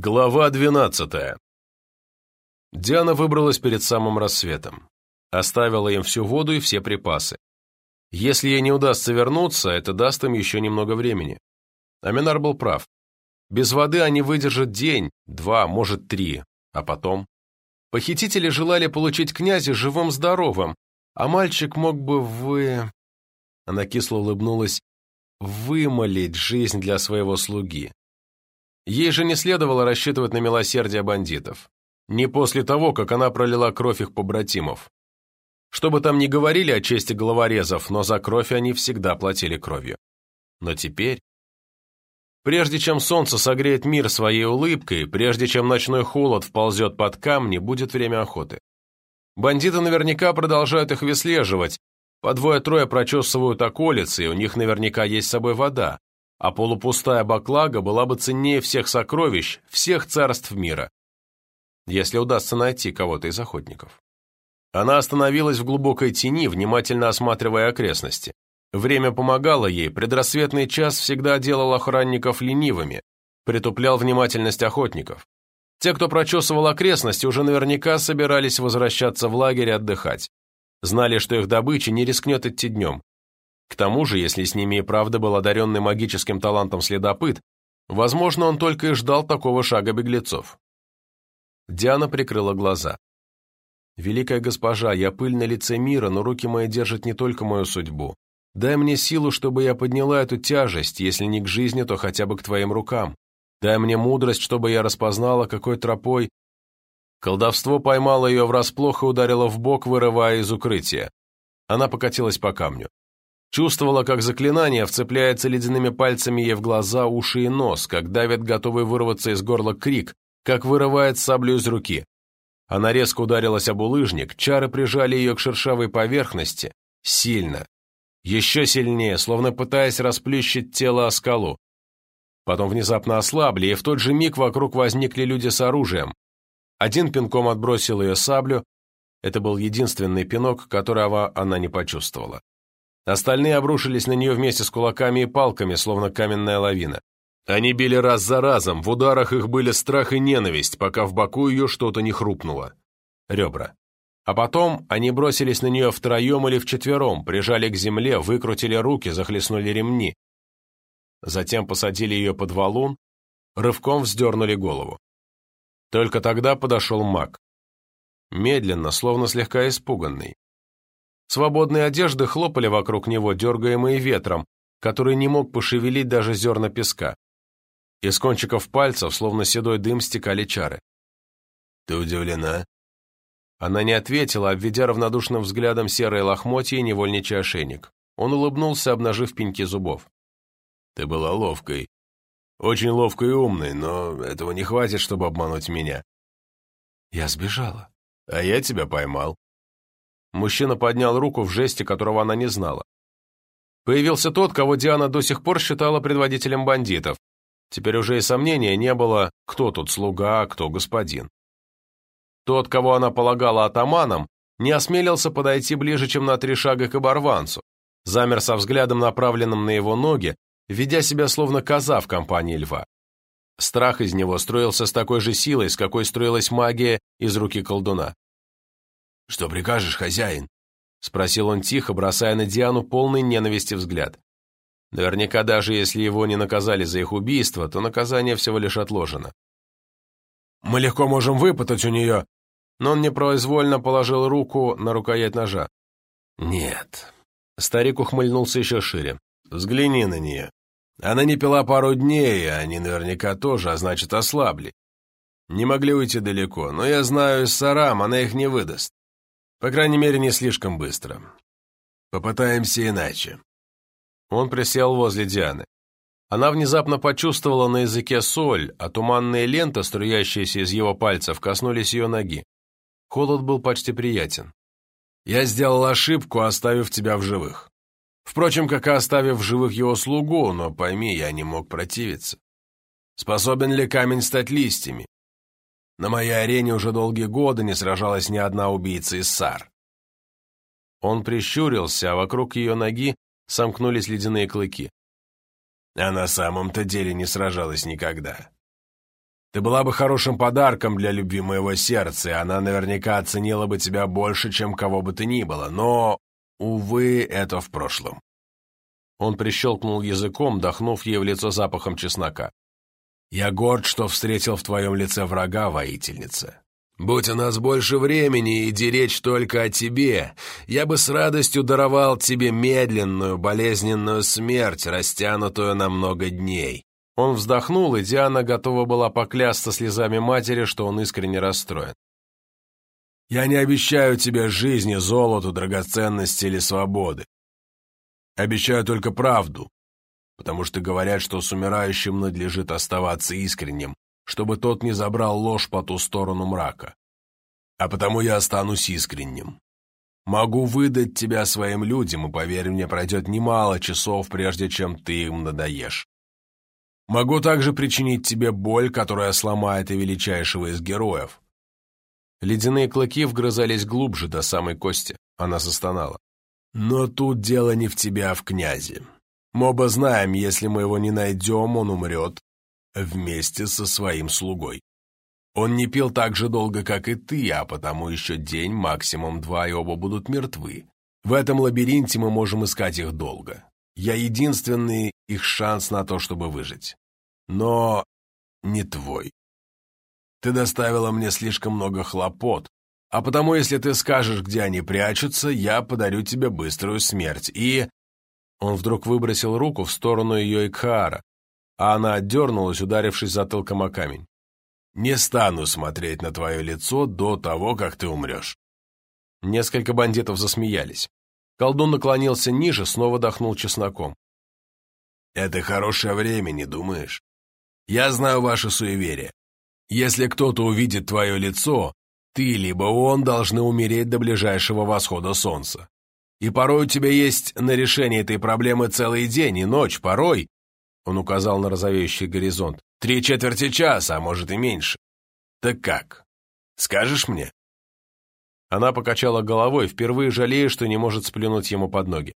Глава двенадцатая. Диана выбралась перед самым рассветом. Оставила им всю воду и все припасы. Если ей не удастся вернуться, это даст им еще немного времени. Аминар был прав. Без воды они выдержат день, два, может, три, а потом... Похитители желали получить князя живым-здоровым, а мальчик мог бы вы... Она кисло улыбнулась. Вымолить жизнь для своего слуги. Ей же не следовало рассчитывать на милосердие бандитов. Не после того, как она пролила кровь их побратимов. Что бы там ни говорили о чести головорезов, но за кровь они всегда платили кровью. Но теперь... Прежде чем солнце согреет мир своей улыбкой, прежде чем ночной холод вползет под камни, будет время охоты. Бандиты наверняка продолжают их выслеживать, по двое-трое прочесывают околицы, и у них наверняка есть с собой вода а полупустая баклага была бы ценнее всех сокровищ, всех царств мира, если удастся найти кого-то из охотников. Она остановилась в глубокой тени, внимательно осматривая окрестности. Время помогало ей, предрассветный час всегда делал охранников ленивыми, притуплял внимательность охотников. Те, кто прочесывал окрестности, уже наверняка собирались возвращаться в лагерь отдыхать. Знали, что их добыча не рискнет идти днем. К тому же, если с ними и правда был одаренный магическим талантом следопыт, возможно, он только и ждал такого шага беглецов. Диана прикрыла глаза. «Великая госпожа, я пыль на лице мира, но руки мои держат не только мою судьбу. Дай мне силу, чтобы я подняла эту тяжесть, если не к жизни, то хотя бы к твоим рукам. Дай мне мудрость, чтобы я распознала, какой тропой...» Колдовство поймало ее врасплох и ударило в бок, вырывая из укрытия. Она покатилась по камню. Чувствовала, как заклинание вцепляется ледяными пальцами ей в глаза, уши и нос, как давит готовый вырваться из горла крик, как вырывает саблю из руки. Она резко ударилась об улыжник, чары прижали ее к шершавой поверхности. Сильно. Еще сильнее, словно пытаясь расплющить тело о скалу. Потом внезапно ослабли, и в тот же миг вокруг возникли люди с оружием. Один пинком отбросил ее саблю. Это был единственный пинок, которого она не почувствовала. Остальные обрушились на нее вместе с кулаками и палками, словно каменная лавина. Они били раз за разом, в ударах их были страх и ненависть, пока в боку ее что-то не хрупнуло. Ребра. А потом они бросились на нее втроем или вчетвером, прижали к земле, выкрутили руки, захлестнули ремни. Затем посадили ее под валун, рывком вздернули голову. Только тогда подошел маг. Медленно, словно слегка испуганный. Свободные одежды хлопали вокруг него, дергаемые ветром, который не мог пошевелить даже зерна песка. Из кончиков пальцев, словно седой дым, стекали чары. «Ты удивлена?» Она не ответила, обведя равнодушным взглядом серые лохмотья и невольничий ошейник. Он улыбнулся, обнажив пеньки зубов. «Ты была ловкой. Очень ловкой и умной, но этого не хватит, чтобы обмануть меня». «Я сбежала». «А я тебя поймал», Мужчина поднял руку в жесте, которого она не знала. Появился тот, кого Диана до сих пор считала предводителем бандитов. Теперь уже и сомнения не было, кто тут слуга, кто господин. Тот, кого она полагала атаманом, не осмелился подойти ближе, чем на три шага к оборванцу, замер со взглядом, направленным на его ноги, ведя себя словно коза в компании льва. Страх из него строился с такой же силой, с какой строилась магия из руки колдуна. «Что прикажешь, хозяин?» — спросил он тихо, бросая на Диану полный ненависти взгляд. Наверняка даже если его не наказали за их убийство, то наказание всего лишь отложено. «Мы легко можем выпутать у нее...» Но он непроизвольно положил руку на рукоять ножа. «Нет». Старик ухмыльнулся еще шире. «Взгляни на нее. Она не пила пару дней, и они наверняка тоже, а значит, ослабли. Не могли уйти далеко, но я знаю из Сарам, она их не выдаст. По крайней мере, не слишком быстро. Попытаемся иначе. Он присел возле Дианы. Она внезапно почувствовала на языке соль, а туманные ленты, струящиеся из его пальцев, коснулись ее ноги. Холод был почти приятен. «Я сделал ошибку, оставив тебя в живых. Впрочем, как и оставив в живых его слугу, но пойми, я не мог противиться. Способен ли камень стать листьями? На моей арене уже долгие годы не сражалась ни одна убийца из Сар. Он прищурился, а вокруг ее ноги сомкнулись ледяные клыки. А на самом-то деле не сражалась никогда. Ты была бы хорошим подарком для любви моего сердца, и она наверняка оценила бы тебя больше, чем кого бы ты ни было, но, увы, это в прошлом». Он прищелкнул языком, дохнув ей в лицо запахом чеснока. «Я горд, что встретил в твоем лице врага, воительница. Будь у нас больше времени, иди речь только о тебе, я бы с радостью даровал тебе медленную, болезненную смерть, растянутую на много дней». Он вздохнул, и Диана готова была поклясться слезами матери, что он искренне расстроен. «Я не обещаю тебе жизни, золоту, драгоценности или свободы. Обещаю только правду, потому что говорят, что с умирающим надлежит оставаться искренним, чтобы тот не забрал ложь по ту сторону мрака. А потому я останусь искренним. Могу выдать тебя своим людям, и, поверь мне, пройдет немало часов, прежде чем ты им надоешь. Могу также причинить тебе боль, которая сломает и величайшего из героев. Ледяные клыки вгрызались глубже до самой кости. Она застонала. Но тут дело не в тебя, а в князе. Мы оба знаем, если мы его не найдем, он умрет вместе со своим слугой. Он не пил так же долго, как и ты, а потому еще день, максимум два, и оба будут мертвы. В этом лабиринте мы можем искать их долго. Я единственный их шанс на то, чтобы выжить. Но не твой. Ты доставила мне слишком много хлопот, а потому, если ты скажешь, где они прячутся, я подарю тебе быструю смерть. И...» Он вдруг выбросил руку в сторону ее Икхаара, а она отдернулась, ударившись затылком о камень. «Не стану смотреть на твое лицо до того, как ты умрешь». Несколько бандитов засмеялись. Колдун наклонился ниже, снова дохнул чесноком. «Это хорошее время, не думаешь? Я знаю ваше суеверие. Если кто-то увидит твое лицо, ты либо он должны умереть до ближайшего восхода солнца. И порой у тебя есть на решение этой проблемы целый день и ночь, порой, он указал на розовеющий горизонт, три четверти часа, а может и меньше. Так как? Скажешь мне? Она покачала головой, впервые жалея, что не может сплюнуть ему под ноги.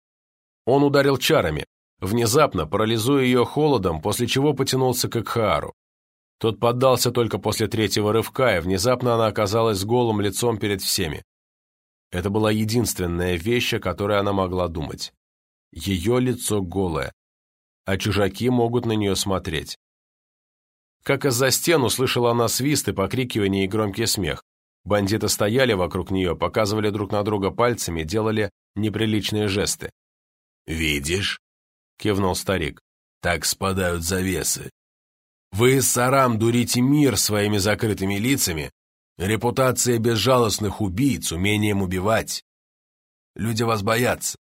Он ударил чарами, внезапно парализуя ее холодом, после чего потянулся к Экхаару. Тот поддался только после третьего рывка, и внезапно она оказалась с голым лицом перед всеми. Это была единственная вещь, о которой она могла думать. Ее лицо голое, а чужаки могут на нее смотреть. Как из-за стен услышала она свисты, покрикивания и громкий смех. Бандиты стояли вокруг нее, показывали друг на друга пальцами, делали неприличные жесты. «Видишь?» — кивнул старик. «Так спадают завесы. Вы, Сарам, дурите мир своими закрытыми лицами, репутация безжалостных убийц, умением убивать. Люди вас боятся.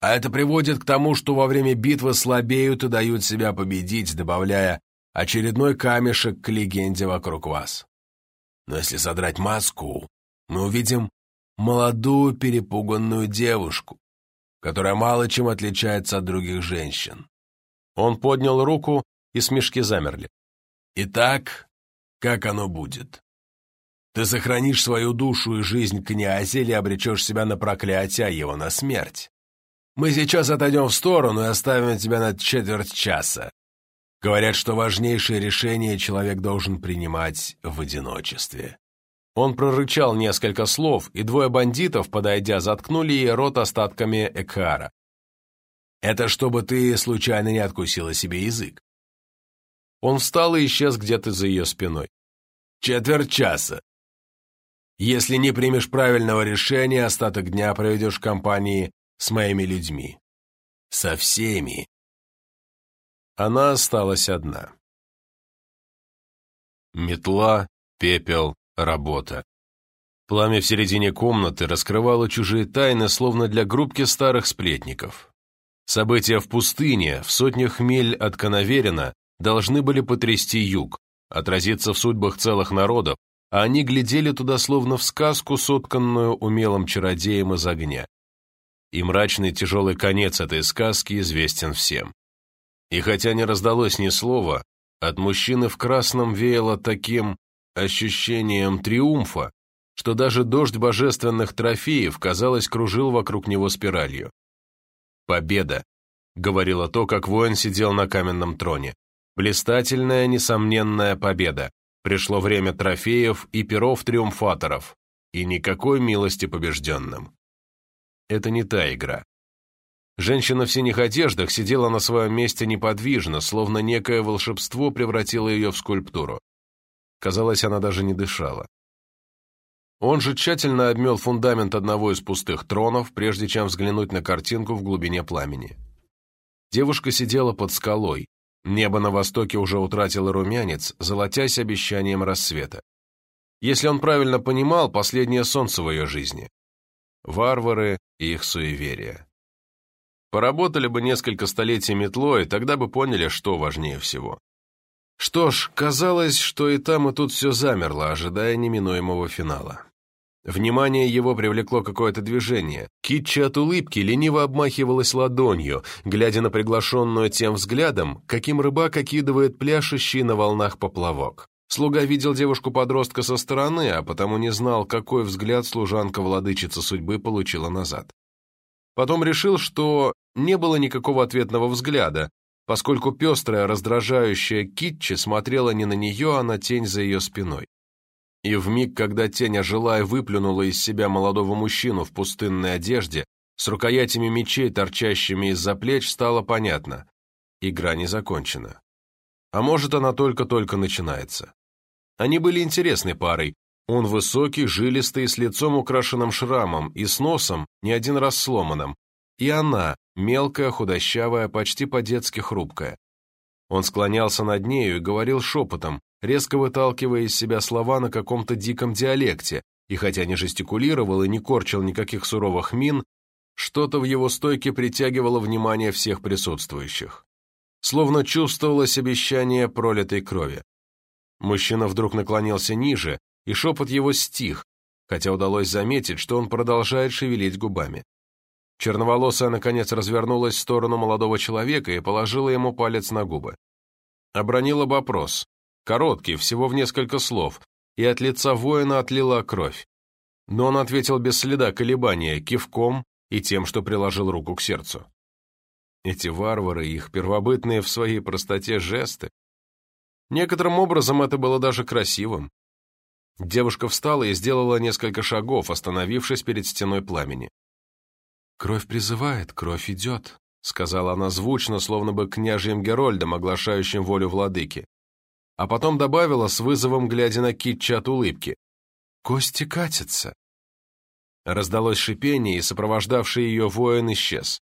А это приводит к тому, что во время битвы слабеют и дают себя победить, добавляя очередной камешек к легенде вокруг вас. Но если содрать маску, мы увидим молодую перепуганную девушку, которая мало чем отличается от других женщин. Он поднял руку, и смешки замерли. Итак, как оно будет? Ты сохранишь свою душу и жизнь князя или обречешь себя на проклятие, а его на смерть? Мы сейчас отойдем в сторону и оставим тебя на четверть часа. Говорят, что важнейшее решение человек должен принимать в одиночестве. Он прорычал несколько слов, и двое бандитов, подойдя, заткнули ей рот остатками Экара. Это чтобы ты случайно не откусила себе язык. Он встал и исчез где-то за ее спиной. «Четверть часа. Если не примешь правильного решения, остаток дня проведешь в компании с моими людьми. Со всеми». Она осталась одна. Метла, пепел, работа. Пламя в середине комнаты раскрывало чужие тайны, словно для группки старых сплетников. События в пустыне, в сотнях миль от Коноверина, должны были потрясти юг, отразиться в судьбах целых народов, а они глядели туда словно в сказку, сотканную умелым чародеем из огня. И мрачный тяжелый конец этой сказки известен всем. И хотя не раздалось ни слова, от мужчины в красном веяло таким ощущением триумфа, что даже дождь божественных трофеев, казалось, кружил вокруг него спиралью. «Победа!» — говорило то, как воин сидел на каменном троне. Блистательная, несомненная победа. Пришло время трофеев и перов триумфаторов, и никакой милости побежденным. Это не та игра. Женщина в синих одеждах сидела на своем месте неподвижно, словно некое волшебство превратило ее в скульптуру. Казалось, она даже не дышала. Он же тщательно обмел фундамент одного из пустых тронов, прежде чем взглянуть на картинку в глубине пламени. Девушка сидела под скалой. Небо на востоке уже утратило румянец, золотясь обещанием рассвета. Если он правильно понимал, последнее солнце в ее жизни. Варвары и их суеверия. Поработали бы несколько столетий метлой, тогда бы поняли, что важнее всего. Что ж, казалось, что и там, и тут все замерло, ожидая неминуемого финала. Внимание его привлекло какое-то движение. Китча от улыбки лениво обмахивалась ладонью, глядя на приглашенную тем взглядом, каким рыбак окидывает пляшущий на волнах поплавок. Слуга видел девушку-подростка со стороны, а потому не знал, какой взгляд служанка-владычица судьбы получила назад. Потом решил, что не было никакого ответного взгляда, поскольку пестрая, раздражающая Китчи смотрела не на нее, а на тень за ее спиной. И в миг, когда тень ожила и выплюнула из себя молодого мужчину в пустынной одежде, с рукоятями мечей, торчащими из-за плеч, стало понятно. Игра не закончена. А может, она только-только начинается. Они были интересной парой. Он высокий, жилистый, с лицом украшенным шрамом и с носом, не один раз сломанным. И она, мелкая, худощавая, почти по-детски хрупкая. Он склонялся над нею и говорил шепотом, резко выталкивая из себя слова на каком-то диком диалекте, и хотя не жестикулировал и не корчил никаких суровых мин, что-то в его стойке притягивало внимание всех присутствующих. Словно чувствовалось обещание пролитой крови. Мужчина вдруг наклонился ниже, и шепот его стих, хотя удалось заметить, что он продолжает шевелить губами. Черноволосая, наконец, развернулась в сторону молодого человека и положила ему палец на губы. Обронила вопрос, короткий, всего в несколько слов, и от лица воина отлила кровь. Но он ответил без следа колебания, кивком и тем, что приложил руку к сердцу. Эти варвары, их первобытные в своей простоте жесты. Некоторым образом это было даже красивым. Девушка встала и сделала несколько шагов, остановившись перед стеной пламени. «Кровь призывает, кровь идет», — сказала она звучно, словно бы княжьим Герольдом, оглашающим волю владыки а потом добавила с вызовом, глядя на Китча от улыбки. «Кости катятся». Раздалось шипение, и сопровождавший ее воин исчез.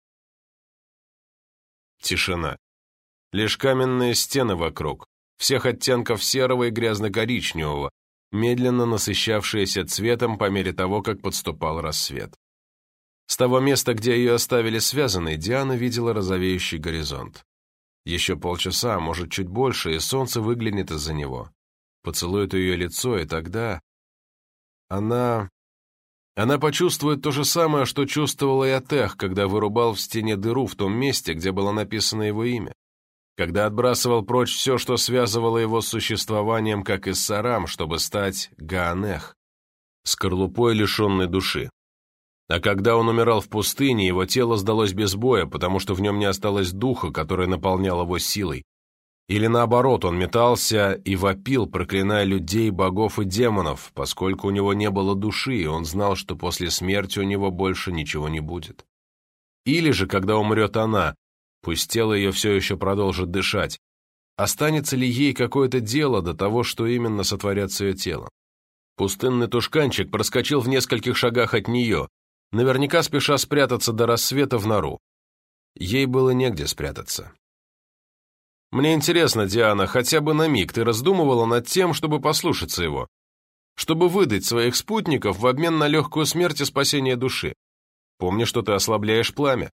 Тишина. Лишь каменные стены вокруг, всех оттенков серого и грязно-коричневого, медленно насыщавшиеся цветом по мере того, как подступал рассвет. С того места, где ее оставили связанной, Диана видела розовеющий горизонт. Еще полчаса, может, чуть больше, и солнце выглянет из-за него. Поцелует ее лицо, и тогда... Она... Она почувствует то же самое, что чувствовала и Атех, когда вырубал в стене дыру в том месте, где было написано его имя. Когда отбрасывал прочь все, что связывало его с существованием, как и Сарам, чтобы стать Гаанех, скорлупой лишенной души. А когда он умирал в пустыне, его тело сдалось без боя, потому что в нем не осталось духа, который наполнял его силой. Или наоборот, он метался и вопил, проклиная людей, богов и демонов, поскольку у него не было души, и он знал, что после смерти у него больше ничего не будет. Или же, когда умрет она, пусть тело ее все еще продолжит дышать, останется ли ей какое-то дело до того, что именно сотворят с ее телом? Пустынный тушканчик проскочил в нескольких шагах от нее, наверняка спеша спрятаться до рассвета в нору. Ей было негде спрятаться. «Мне интересно, Диана, хотя бы на миг ты раздумывала над тем, чтобы послушаться его, чтобы выдать своих спутников в обмен на легкую смерть и спасение души. Помни, что ты ослабляешь пламя».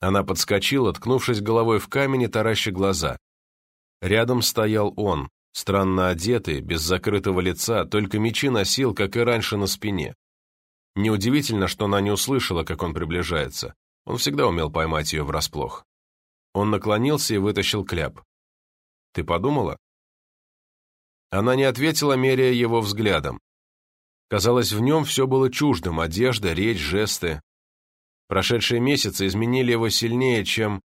Она подскочила, ткнувшись головой в камень и тараща глаза. Рядом стоял он, странно одетый, без закрытого лица, только мечи носил, как и раньше, на спине. Неудивительно, что она не услышала, как он приближается. Он всегда умел поймать ее врасплох. Он наклонился и вытащил кляп. «Ты подумала?» Она не ответила, меряя его взглядом. Казалось, в нем все было чуждым — одежда, речь, жесты. Прошедшие месяцы изменили его сильнее, чем...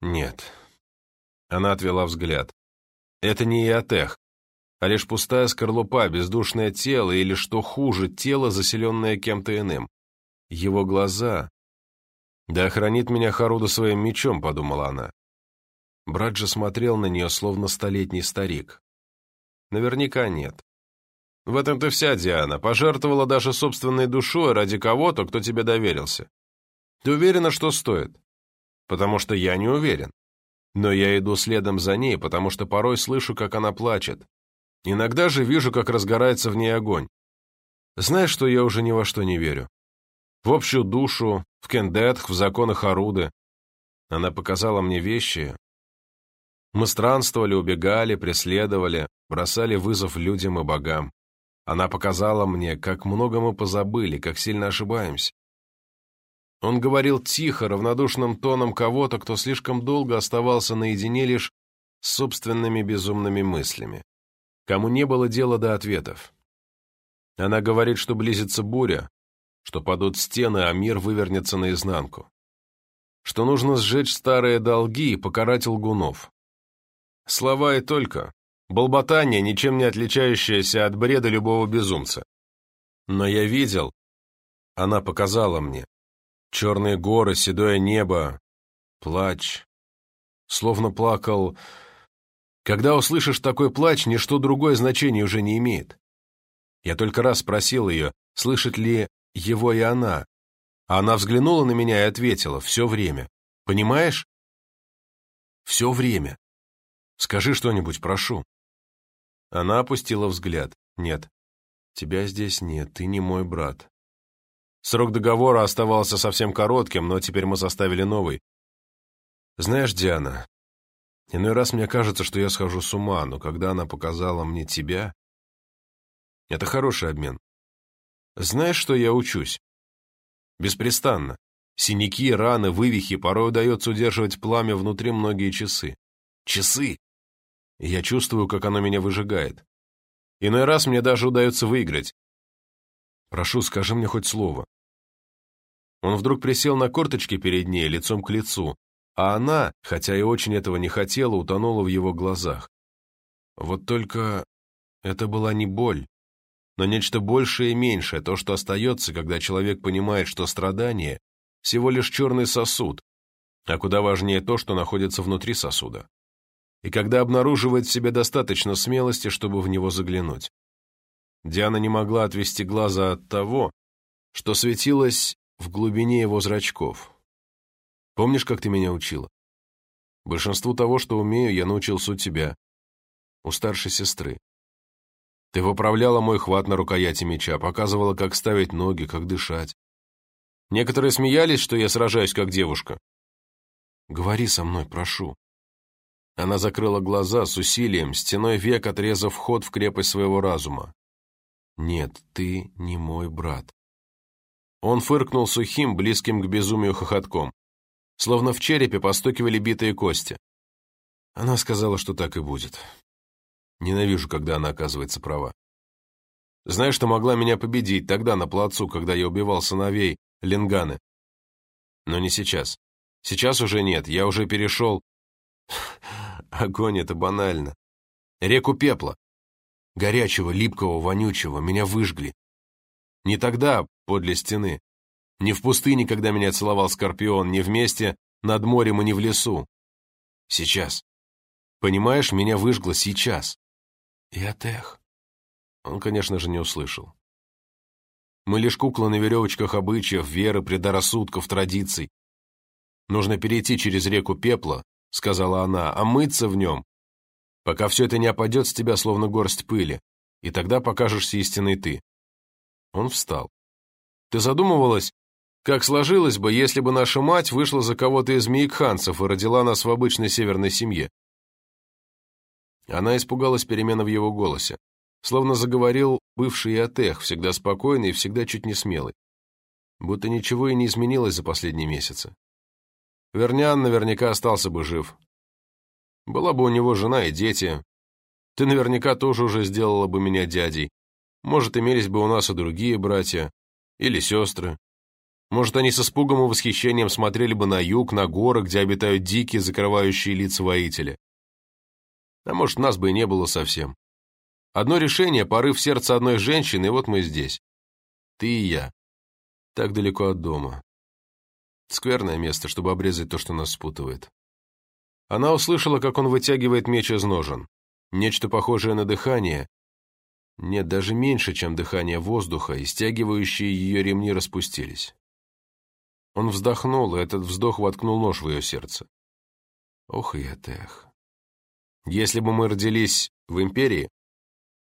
Нет. Она отвела взгляд. Это не Иотех. А лишь пустая скорлупа, бездушное тело или, что хуже, тело, заселенное кем-то иным. Его глаза... «Да охранит меня Харуда своим мечом», — подумала она. Брат же смотрел на нее, словно столетний старик. Наверняка нет. В этом-то вся Диана. Пожертвовала даже собственной душой ради кого-то, кто тебе доверился. Ты уверена, что стоит? Потому что я не уверен. Но я иду следом за ней, потому что порой слышу, как она плачет. Иногда же вижу, как разгорается в ней огонь. Знаешь, что я уже ни во что не верю? В общую душу, в кендетх, в законы Харуды. Она показала мне вещи. Мы странствовали, убегали, преследовали, бросали вызов людям и богам. Она показала мне, как много мы позабыли, как сильно ошибаемся. Он говорил тихо, равнодушным тоном кого-то, кто слишком долго оставался наедине лишь с собственными безумными мыслями. Кому не было дела до ответов. Она говорит, что близится буря, что падут стены, а мир вывернется наизнанку. Что нужно сжечь старые долги и покарать лгунов. Слова и только. Болботание, ничем не отличающееся от бреда любого безумца. Но я видел, она показала мне, Черные горы, седое небо, плач. Словно плакал... Когда услышишь такой плач, ничто другое значение уже не имеет. Я только раз спросил ее, слышит ли его и она. А она взглянула на меня и ответила, все время. Понимаешь? Все время. Скажи что-нибудь, прошу. Она опустила взгляд. Нет, тебя здесь нет, ты не мой брат. Срок договора оставался совсем коротким, но теперь мы составили новый. Знаешь, Диана, иной раз мне кажется, что я схожу с ума, но когда она показала мне тебя... Это хороший обмен. Знаешь, что я учусь? Беспрестанно. Синяки, раны, вывихи, порой удается удерживать пламя внутри многие часы. Часы! И я чувствую, как оно меня выжигает. Иной раз мне даже удается выиграть. Прошу, скажи мне хоть слово. Он вдруг присел на корточки перед ней, лицом к лицу, а она, хотя и очень этого не хотела, утонула в его глазах. Вот только это была не боль, но нечто большее и меньшее, то, что остается, когда человек понимает, что страдание – всего лишь черный сосуд, а куда важнее то, что находится внутри сосуда. И когда обнаруживает в себе достаточно смелости, чтобы в него заглянуть. Диана не могла отвести глаза от того, что светилось в глубине его зрачков. Помнишь, как ты меня учила? Большинству того, что умею, я научился у тебя, у старшей сестры. Ты выправляла мой хват на рукояти меча, показывала, как ставить ноги, как дышать. Некоторые смеялись, что я сражаюсь как девушка. Говори со мной, прошу. Она закрыла глаза с усилием, стеной век отрезав вход в крепость своего разума. «Нет, ты не мой брат». Он фыркнул сухим, близким к безумию хохотком. Словно в черепе постукивали битые кости. Она сказала, что так и будет. Ненавижу, когда она оказывается права. Знаешь, что могла меня победить тогда на плацу, когда я убивал сыновей Ленганы? Но не сейчас. Сейчас уже нет, я уже перешел... Огонь — это банально. Реку пепла. Горячего, липкого, вонючего, меня выжгли. Не тогда, подле стены. Не в пустыне, когда меня целовал Скорпион, не вместе над морем и не в лесу. Сейчас. Понимаешь, меня выжгло сейчас. И Атех. Он, конечно же, не услышал. Мы лишь куклы на веревочках обычаев, веры, предрассудков, традиций. Нужно перейти через реку пепла, сказала она, а мыться в нем, пока все это не опадет с тебя, словно горсть пыли, и тогда покажешься истинный ты. Он встал. Ты задумывалась, как сложилось бы, если бы наша мать вышла за кого-то из мейкханцев и родила нас в обычной северной семье? Она испугалась перемены в его голосе. Словно заговорил бывший Атех, всегда спокойный и всегда чуть не смелый. Будто ничего и не изменилось за последние месяцы. Вернян наверняка остался бы жив, была бы у него жена и дети. Ты наверняка тоже уже сделала бы меня дядей. Может, имелись бы у нас и другие братья. Или сестры. Может, они с испугом и восхищением смотрели бы на юг, на горы, где обитают дикие, закрывающие лица воители. А может, нас бы и не было совсем. Одно решение, порыв сердца одной женщины, и вот мы здесь. Ты и я. Так далеко от дома. Скверное место, чтобы обрезать то, что нас спутывает. Она услышала, как он вытягивает меч из ножен. Нечто похожее на дыхание. Нет, даже меньше, чем дыхание воздуха, и стягивающие ее ремни распустились. Он вздохнул, и этот вздох воткнул нож в ее сердце. Ох, я тех. Если бы мы родились в империи,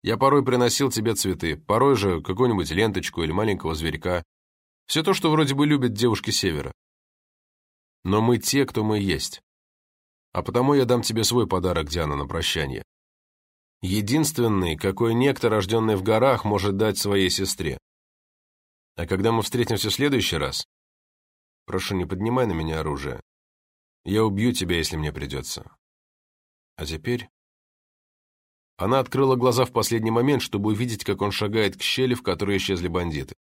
я порой приносил тебе цветы, порой же какую-нибудь ленточку или маленького зверька. Все то, что вроде бы любят девушки Севера. Но мы те, кто мы есть. А потому я дам тебе свой подарок, Диана, на прощание. Единственный, какой некто, рожденный в горах, может дать своей сестре. А когда мы встретимся в следующий раз, прошу, не поднимай на меня оружие. Я убью тебя, если мне придется. А теперь... Она открыла глаза в последний момент, чтобы увидеть, как он шагает к щели, в которой исчезли бандиты.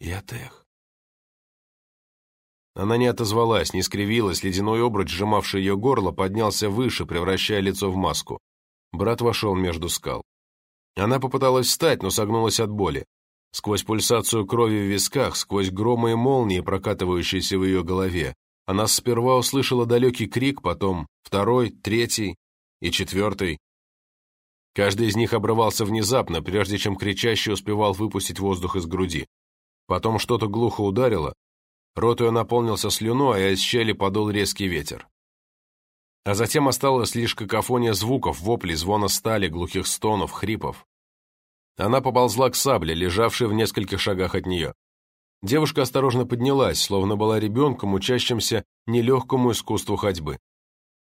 Я тех. Она не отозвалась, не скривилась, ледяной обруч, сжимавший ее горло, поднялся выше, превращая лицо в маску. Брат вошел между скал. Она попыталась встать, но согнулась от боли. Сквозь пульсацию крови в висках, сквозь громы и молнии, прокатывающиеся в ее голове, она сперва услышала далекий крик, потом второй, третий и четвертый. Каждый из них обрывался внезапно, прежде чем кричащий успевал выпустить воздух из груди. Потом что-то глухо ударило, рот ее наполнился слюной, а из щели подул резкий ветер. А затем осталась лишь какофония звуков, воплей, звона стали, глухих стонов, хрипов. Она поползла к сабле, лежавшей в нескольких шагах от нее. Девушка осторожно поднялась, словно была ребенком, учащимся нелегкому искусству ходьбы.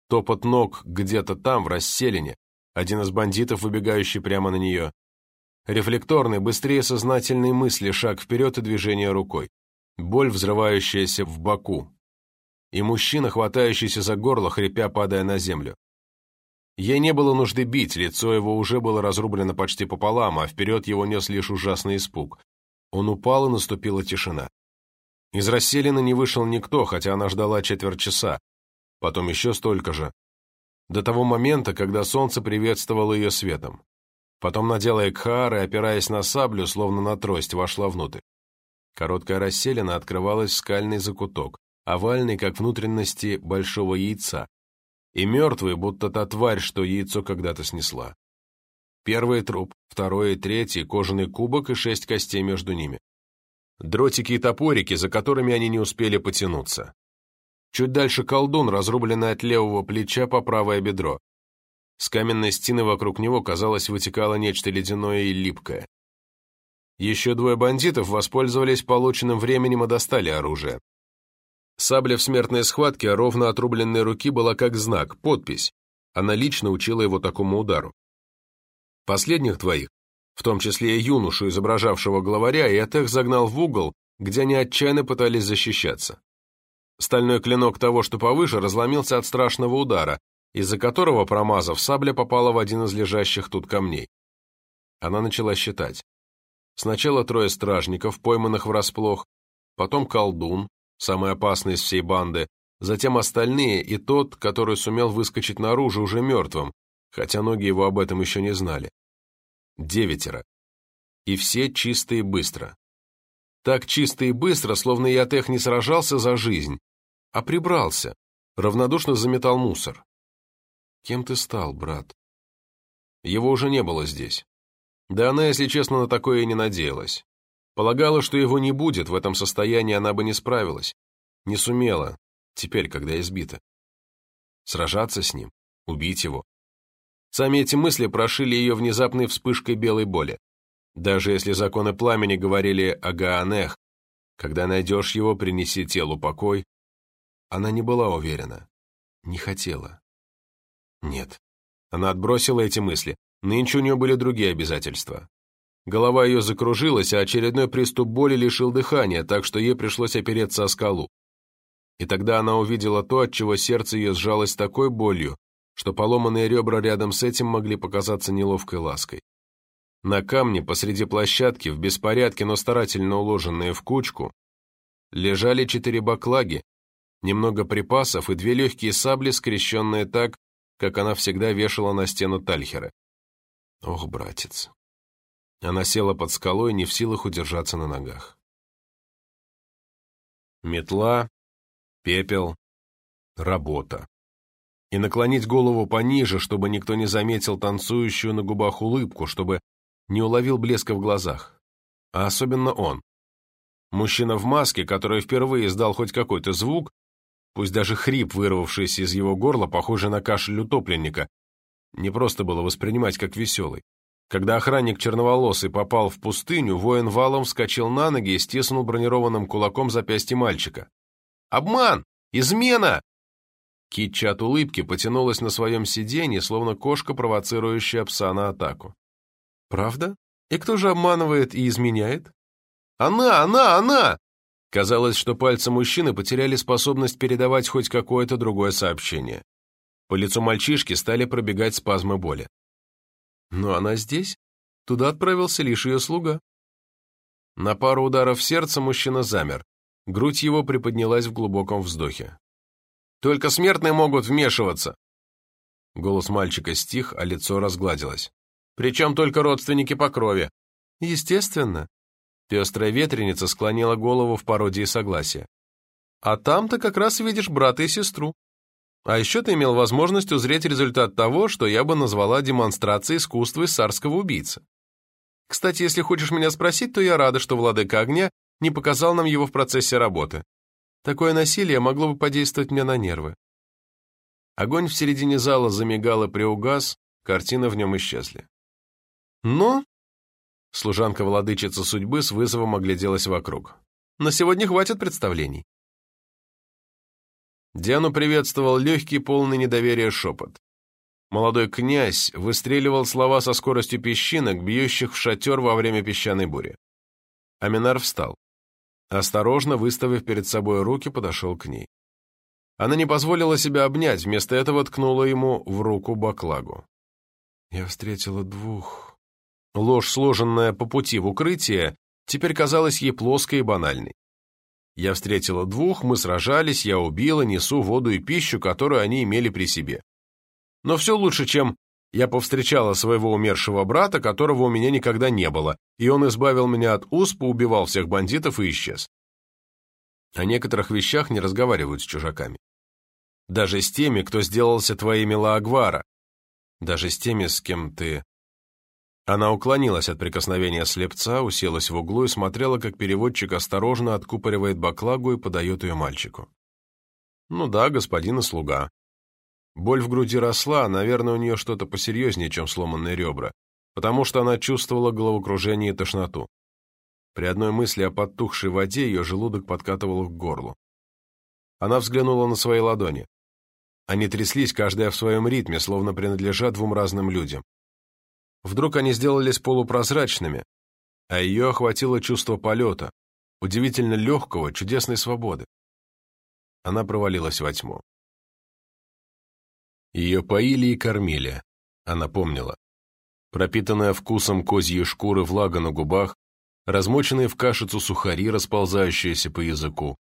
Топот ног где-то там, в расселине, один из бандитов, выбегающий прямо на нее. Рефлекторный, быстрее сознательной мысли, шаг вперед и движение рукой. Боль, взрывающаяся в боку. И мужчина, хватающийся за горло, хрипя, падая на землю. Ей не было нужды бить, лицо его уже было разрублено почти пополам, а вперед его нес лишь ужасный испуг. Он упал, и наступила тишина. Из расселины не вышел никто, хотя она ждала четверть часа. Потом еще столько же, до того момента, когда солнце приветствовало ее светом. Потом надела экхар и, опираясь на саблю, словно на трость, вошла внутрь. Короткая расселена открывалась в скальный закуток, овальный, как внутренности большого яйца, и мертвый, будто та тварь, что яйцо когда-то снесла. Первый труп, второй и третий, кожаный кубок и шесть костей между ними. Дротики и топорики, за которыми они не успели потянуться. Чуть дальше колдун, разрубленный от левого плеча по правое бедро. С каменной стены вокруг него, казалось, вытекало нечто ледяное и липкое. Еще двое бандитов воспользовались полученным временем и достали оружие. Сабля в смертной схватке ровно отрубленной руки была как знак, подпись. Она лично учила его такому удару. Последних двоих, в том числе и юношу, изображавшего главаря, Иотех загнал в угол, где они отчаянно пытались защищаться. Стальной клинок того, что повыше, разломился от страшного удара, из-за которого, промазав, сабля попала в один из лежащих тут камней. Она начала считать. Сначала трое стражников, пойманных врасплох, потом колдун, самый опасный из всей банды, затем остальные и тот, который сумел выскочить наружу уже мертвым, хотя ноги его об этом еще не знали. Девятеро. И все чисто и быстро. Так чисто и быстро, словно Ятех не сражался за жизнь, а прибрался, равнодушно заметал мусор. Кем ты стал, брат? Его уже не было здесь. Да она, если честно, на такое и не надеялась. Полагала, что его не будет, в этом состоянии она бы не справилась. Не сумела, теперь, когда избита. Сражаться с ним, убить его. Сами эти мысли прошили ее внезапной вспышкой белой боли. Даже если законы пламени говорили о Гаанех, когда найдешь его, принеси телу покой, она не была уверена, не хотела. Нет. Она отбросила эти мысли. Нынче у нее были другие обязательства. Голова ее закружилась, а очередной приступ боли лишил дыхания, так что ей пришлось опереться о скалу. И тогда она увидела то, от чего сердце ее сжалось такой болью, что поломанные ребра рядом с этим могли показаться неловкой лаской. На камне посреди площадки, в беспорядке, но старательно уложенные в кучку, лежали четыре баклаги, немного припасов и две легкие сабли, скрещенные так, как она всегда вешала на стену Тальхера. Ох, братец. Она села под скалой, не в силах удержаться на ногах. Метла, пепел, работа. И наклонить голову пониже, чтобы никто не заметил танцующую на губах улыбку, чтобы не уловил блеска в глазах. А особенно он. Мужчина в маске, который впервые издал хоть какой-то звук, пусть даже хрип, вырвавшийся из его горла, похожий на кашель утопленника, не просто было воспринимать как веселый. Когда охранник черноволосый попал в пустыню, воин валом вскочил на ноги и стиснул бронированным кулаком запястье мальчика. «Обман! Измена!» Китча от улыбки потянулась на своем сиденье, словно кошка, провоцирующая пса на атаку. «Правда? И кто же обманывает и изменяет?» «Она! Она! Она!» Казалось, что пальцы мужчины потеряли способность передавать хоть какое-то другое сообщение. По лицу мальчишки стали пробегать спазмы боли. Но она здесь. Туда отправился лишь ее слуга. На пару ударов сердца мужчина замер. Грудь его приподнялась в глубоком вздохе. «Только смертные могут вмешиваться!» Голос мальчика стих, а лицо разгладилось. «Причем только родственники по крови». «Естественно». Пестрая ветреница склонила голову в пародии согласия. «А там-то как раз видишь брата и сестру. А еще ты имел возможность узреть результат того, что я бы назвала демонстрацией искусства сарского убийцы. Кстати, если хочешь меня спросить, то я рада, что владыка огня не показал нам его в процессе работы. Такое насилие могло бы подействовать мне на нервы. Огонь в середине зала замигал и приугас, картины в нем исчезли. Но... Служанка-владычица судьбы с вызовом огляделась вокруг. На сегодня хватит представлений. Диану приветствовал легкий, полный недоверия шепот. Молодой князь выстреливал слова со скоростью песчинок, бьющих в шатер во время песчаной бури. Аминар встал. Осторожно, выставив перед собой руки, подошел к ней. Она не позволила себя обнять, вместо этого ткнула ему в руку баклагу. «Я встретила двух...» Ложь, сложенная по пути в укрытие, теперь казалась ей плоской и банальной. Я встретила двух, мы сражались, я убила, несу воду и пищу, которую они имели при себе. Но все лучше, чем я повстречала своего умершего брата, которого у меня никогда не было, и он избавил меня от уз, поубивал всех бандитов и исчез. О некоторых вещах не разговаривают с чужаками. Даже с теми, кто сделался твоими Лагвара. Даже с теми, с кем ты она уклонилась от прикосновения слепца, уселась в углу и смотрела, как переводчик осторожно откупоривает баклагу и подает ее мальчику. Ну да, господин и слуга. Боль в груди росла, наверное, у нее что-то посерьезнее, чем сломанные ребра, потому что она чувствовала головокружение и тошноту. При одной мысли о подтухшей воде ее желудок подкатывал к горлу. Она взглянула на свои ладони. Они тряслись, каждая в своем ритме, словно принадлежат двум разным людям. Вдруг они сделались полупрозрачными, а ее охватило чувство полета, удивительно легкого, чудесной свободы. Она провалилась во тьму. Ее поили и кормили, она помнила. Пропитанная вкусом козьей шкуры влага на губах, размоченные в кашицу сухари, расползающиеся по языку.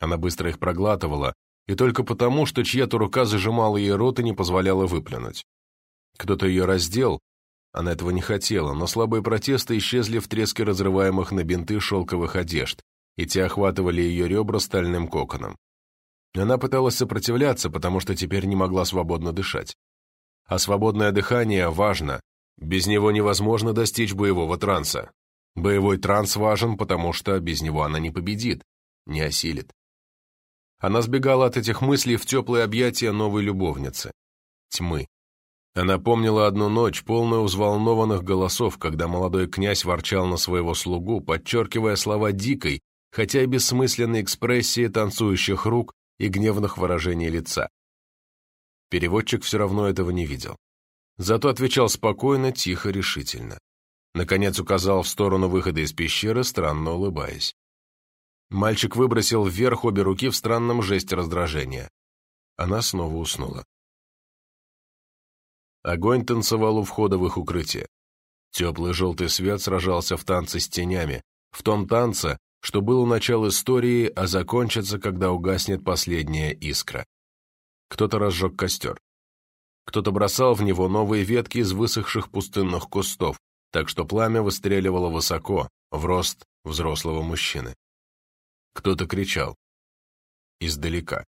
Она быстро их проглатывала, и только потому, что чья-то рука зажимала ей рот и не позволяла выплюнуть. Кто-то ее раздел, она этого не хотела, но слабые протесты исчезли в треске разрываемых на бинты шелковых одежд, и те охватывали ее ребра стальным коконом. Она пыталась сопротивляться, потому что теперь не могла свободно дышать. А свободное дыхание важно. Без него невозможно достичь боевого транса. Боевой транс важен, потому что без него она не победит, не осилит. Она сбегала от этих мыслей в теплые объятия новой любовницы. Тьмы. Она помнила одну ночь, полную взволнованных голосов, когда молодой князь ворчал на своего слугу, подчеркивая слова дикой, хотя и бессмысленной экспрессии танцующих рук и гневных выражений лица. Переводчик все равно этого не видел. Зато отвечал спокойно, тихо, решительно. Наконец указал в сторону выхода из пещеры, странно улыбаясь. Мальчик выбросил вверх обе руки в странном жесте раздражения. Она снова уснула. Огонь танцевал у входа в их укрытие. Теплый желтый свет сражался в танце с тенями, в том танце, что был начало истории, а закончится, когда угаснет последняя искра. Кто-то разжег костер. Кто-то бросал в него новые ветки из высохших пустынных кустов, так что пламя выстреливало высоко, в рост взрослого мужчины. Кто-то кричал. Издалека.